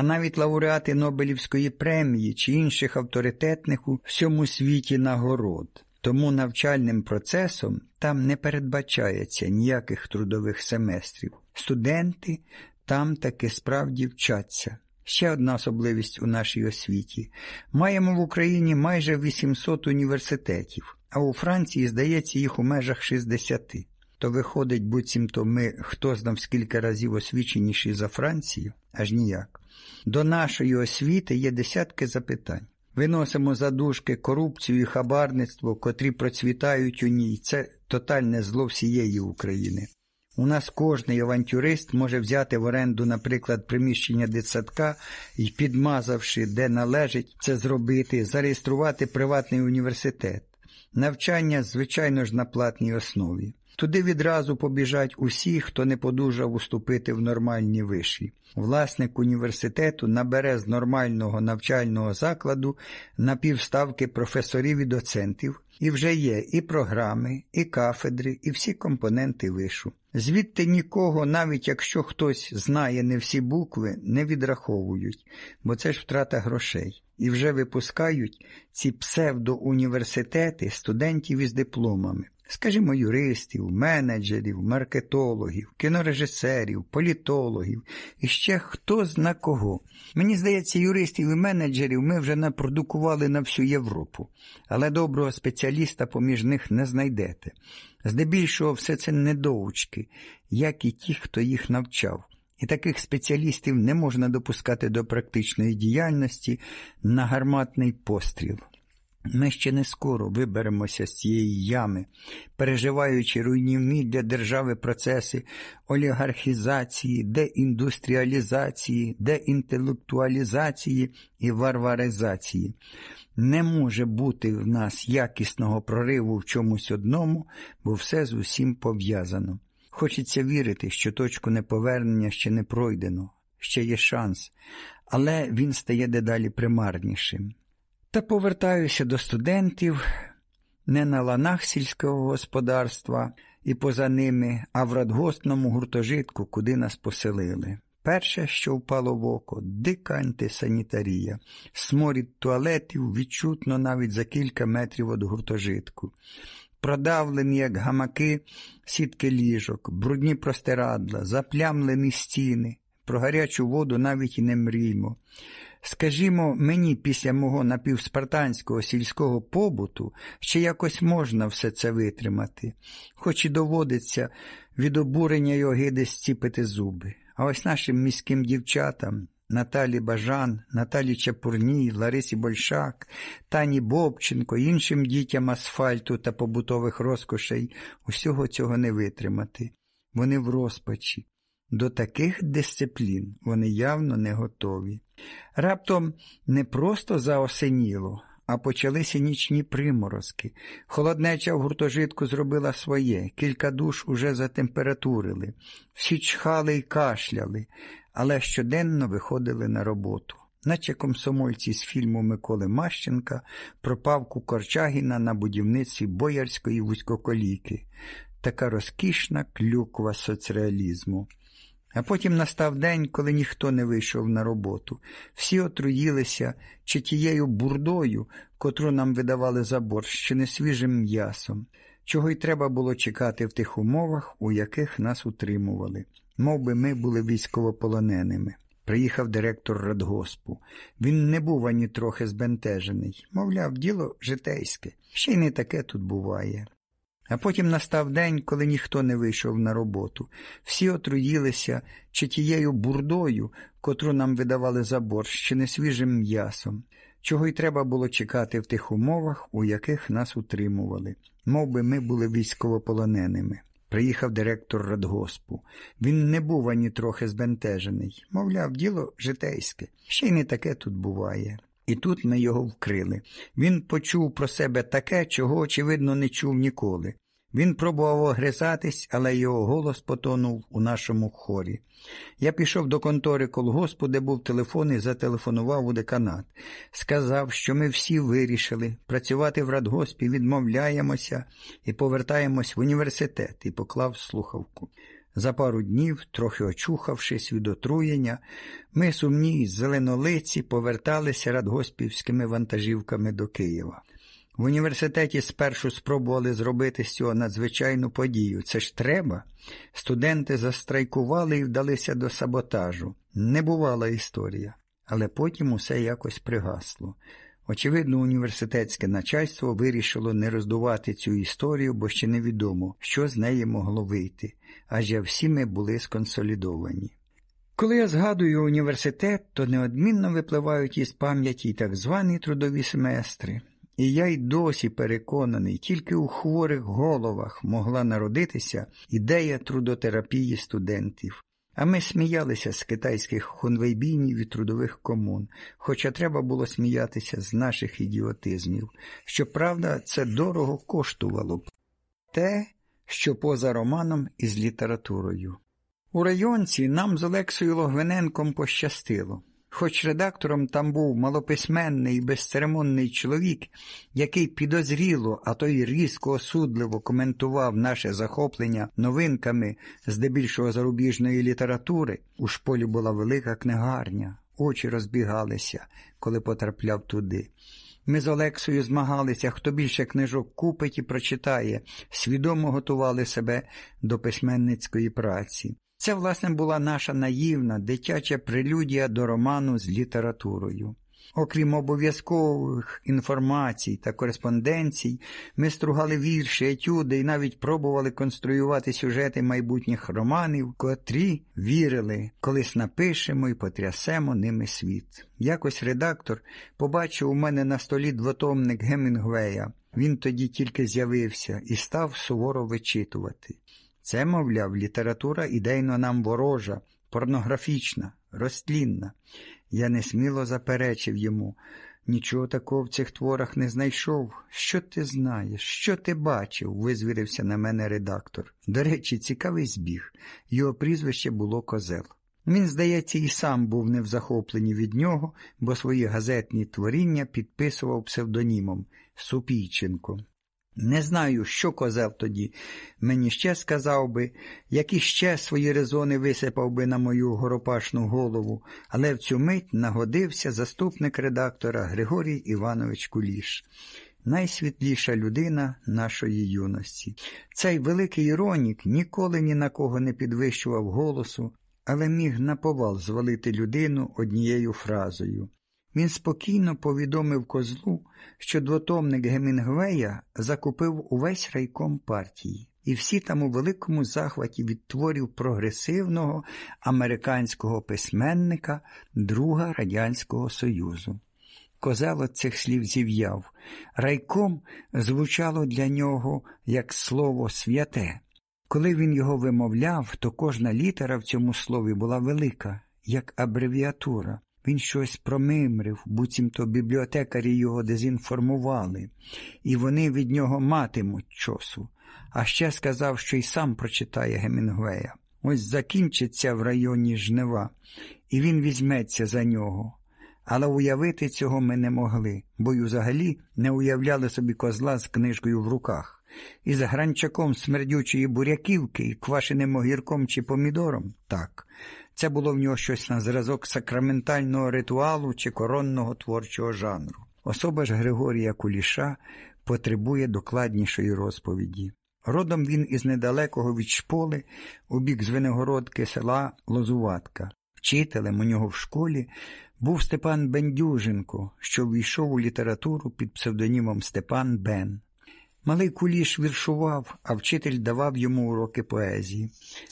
а навіть лауреати Нобелівської премії чи інших авторитетних у всьому світі нагород. Тому навчальним процесом там не передбачається ніяких трудових семестрів. Студенти там таки справді вчаться. Ще одна особливість у нашій освіті. Маємо в Україні майже 800 університетів, а у Франції, здається, їх у межах 60. То виходить, буцімто ми хто знав скільки разів освіченіші за Францію, аж ніяк. До нашої освіти є десятки запитань. Виносимо задушки, корупцію і хабарництво, котрі процвітають у ній. Це тотальне зло всієї України. У нас кожний авантюрист може взяти в оренду, наприклад, приміщення дитсадка і, підмазавши, де належить це зробити, зареєструвати приватний університет. Навчання, звичайно ж, на платній основі. Туди відразу побіжать усі, хто не подужав уступити в нормальні виші. Власник університету набере з нормального навчального закладу на півставки професорів і доцентів, і вже є і програми, і кафедри, і всі компоненти вишу. Звідти нікого, навіть якщо хтось знає не всі букви, не відраховують, бо це ж втрата грошей. І вже випускають ці псевдоуніверситети студентів із дипломами скажімо, юристів, менеджерів, маркетологів, кінорежисерів, політологів і ще хто зна кого. Мені здається, юристів і менеджерів ми вже напродукували на всю Європу, але доброго спеціаліста поміж них не знайдете. Здебільшого все це недоучки, як і ті, хто їх навчав. І таких спеціалістів не можна допускати до практичної діяльності на гарматний постріл. Ми ще не скоро виберемося з цієї ями, переживаючи руйнівні для держави процеси олігархізації, деіндустріалізації, деінтелектуалізації і варваризації. Не може бути в нас якісного прориву в чомусь одному, бо все з усім пов'язано. Хочеться вірити, що точку неповернення ще не пройдено, ще є шанс, але він стає дедалі примарнішим. Та повертаюся до студентів не на ланах сільського господарства і поза ними, а в радгостному гуртожитку, куди нас поселили. Перше, що впало в око, дика антисанітарія, сморід туалетів відчутно навіть за кілька метрів від гуртожитку. Продавлені, як гамаки, сітки ліжок, брудні простирадла, заплямлені стіни, про гарячу воду навіть і не мріймо. Скажімо, мені після мого напівспартанського сільського побуту ще якось можна все це витримати, хоч і доводиться від обурення й огиди зціпити зуби. А ось нашим міським дівчатам Наталі Бажан, Наталі Чапурній, Ларисі Большак, Тані Бобченко, іншим дітям асфальту та побутових розкошей усього цього не витримати. Вони в розпачі. До таких дисциплін вони явно не готові. Раптом не просто заосеніло, а почалися нічні приморозки. Холоднеча в гуртожитку зробила своє, кілька душ уже затемпературили, всі чхали й кашляли, але щоденно виходили на роботу. Наче комсомольці з фільму Миколи Мащенка про павку Корчагіна на будівниці боярської вузькоколійки. Така розкішна клюква соцреалізму. А потім настав день, коли ніхто не вийшов на роботу. Всі отруїлися чи тією бурдою, котру нам видавали за борщ, чи не свіжим м'ясом, чого й треба було чекати в тих умовах, у яких нас утримували, Мов би ми були військовополоненими. Приїхав директор радгоспу. Він не був ані трохи збентежений. Мовляв, діло житейське, ще й не таке тут буває. А потім настав день, коли ніхто не вийшов на роботу. Всі отруїлися чи тією бурдою, котру нам видавали за борщ, чи не свіжим м'ясом, чого й треба було чекати в тих умовах, у яких нас утримували, Мов би ми були військовополоненими. Приїхав директор радгоспу. Він не був ані трохи збентежений. Мовляв, діло житейське, ще й не таке тут буває. І тут ми його вкрили. Він почув про себе таке, чого, очевидно, не чув ніколи. Він пробував огризатись, але його голос потонув у нашому хорі. Я пішов до контори колгоспу, де був телефон, і зателефонував у деканат. Сказав, що ми всі вирішили працювати в радгоспі, відмовляємося і повертаємось в університет, і поклав слухавку. За пару днів, трохи очухавшись від отруєння, ми сумні зеленолиці поверталися радгоспівськими вантажівками до Києва. В університеті спершу спробували зробити з цього надзвичайну подію. Це ж треба. Студенти застрайкували і вдалися до саботажу. Не бувала історія, але потім усе якось пригасло. Очевидно, університетське начальство вирішило не роздувати цю історію, бо ще невідомо, що з неї могло вийти, адже всі ми були сконсолідовані. Коли я згадую університет, то неодмінно випливають із пам'яті так звані трудові семестри. І я й досі переконаний, тільки у хворих головах могла народитися ідея трудотерапії студентів. А ми сміялися з китайських хунвейбінів і трудових комун, хоча треба було сміятися з наших ідіотизмів. Щоправда, це дорого коштувало б те, що поза романом із літературою. У районці нам з Олексою Логвиненком пощастило. Хоч редактором там був малописьменний і безцеремонний чоловік, який підозріло, а то й різко осудливо коментував наше захоплення новинками здебільшого зарубіжної літератури, у шполі була велика книгарня, очі розбігалися, коли потрапляв туди. Ми з Олексою змагалися, хто більше книжок купить і прочитає, свідомо готували себе до письменницької праці. Це, власне, була наша наївна, дитяча прелюдія до роману з літературою. Окрім обов'язкових інформацій та кореспонденцій, ми стругали вірші, етюди і навіть пробували конструювати сюжети майбутніх романів, котрі вірили, колись напишемо і потрясемо ними світ. Якось редактор побачив у мене на столі двотомник Гемінгвея. Він тоді тільки з'явився і став суворо вичитувати. Це, мовляв, література ідейно нам ворожа, порнографічна, розтлінна. Я несміло заперечив йому. Нічого такого в цих творах не знайшов. Що ти знаєш, що ти бачив? визвірився на мене редактор. До речі, цікавий збіг. Його прізвище було Козел. Він, здається, і сам був не в захопленні від нього, бо свої газетні творіння підписував псевдонімом Супійченко. Не знаю, що козел тоді мені ще сказав би, які ще свої резони висипав би на мою горопашну голову, але в цю мить нагодився заступник редактора Григорій Іванович Куліш. Найсвітліша людина нашої юності. Цей великий іронік ніколи ні на кого не підвищував голосу, але міг наповал звалити людину однією фразою. Він спокійно повідомив козлу, що двотомник Гемінгвея закупив увесь райком партії, і всі там у великому захваті від творів прогресивного американського письменника друга Радянського Союзу. Козел от цих слів зів'яв. Райком звучало для нього як слово святе. Коли він його вимовляв, то кожна літера в цьому слові була велика, як абревіатура. Він щось промимрив, буцімто бібліотекарі його дезінформували, і вони від нього матимуть чосу. А ще сказав, що й сам прочитає Гемінгвея. Ось закінчиться в районі жнива, і він візьметься за нього. Але уявити цього ми не могли, бо й взагалі не уявляли собі козла з книжкою в руках, із гранчаком смердючої буряківки і квашеним огірком чи помідором так. Це було в нього щось на зразок сакраментального ритуалу чи коронного творчого жанру. Особа ж Григорія Куліша потребує докладнішої розповіді. Родом він із недалекого від шполи у бік Звенигородки села Лозуватка. Вчителем у нього в школі був Степан Бендюженко, що ввійшов у літературу під псевдонімом Степан Бен. Малий куліш віршував, а вчитель давав йому уроки поезії,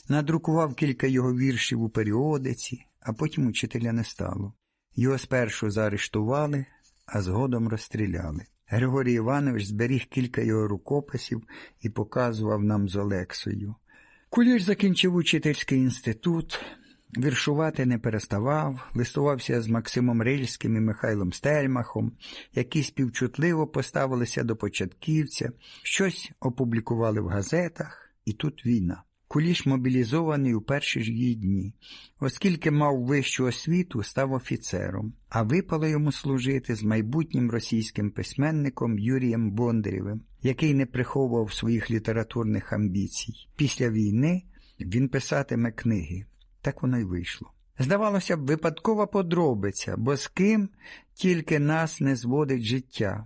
надрукував кілька його віршів у періодиці, а потім учителя не стало. Його спершу заарештували, а згодом розстріляли. Григорій Іванович зберіг кілька його рукописів і показував нам з Олексою. Куліш закінчив учительський інститут, Віршувати не переставав, листувався з Максимом Рильським і Михайлом Стельмахом, які співчутливо поставилися до початківця, щось опублікували в газетах, і тут війна. Куліш мобілізований у перші ж її дні, оскільки мав вищу освіту, став офіцером, а випало йому служити з майбутнім російським письменником Юрієм Бондарєвим, який не приховував своїх літературних амбіцій. Після війни він писатиме книги. Так воно й вийшло. Здавалося б, випадкова подробиця, бо з ким тільки нас не зводить життя.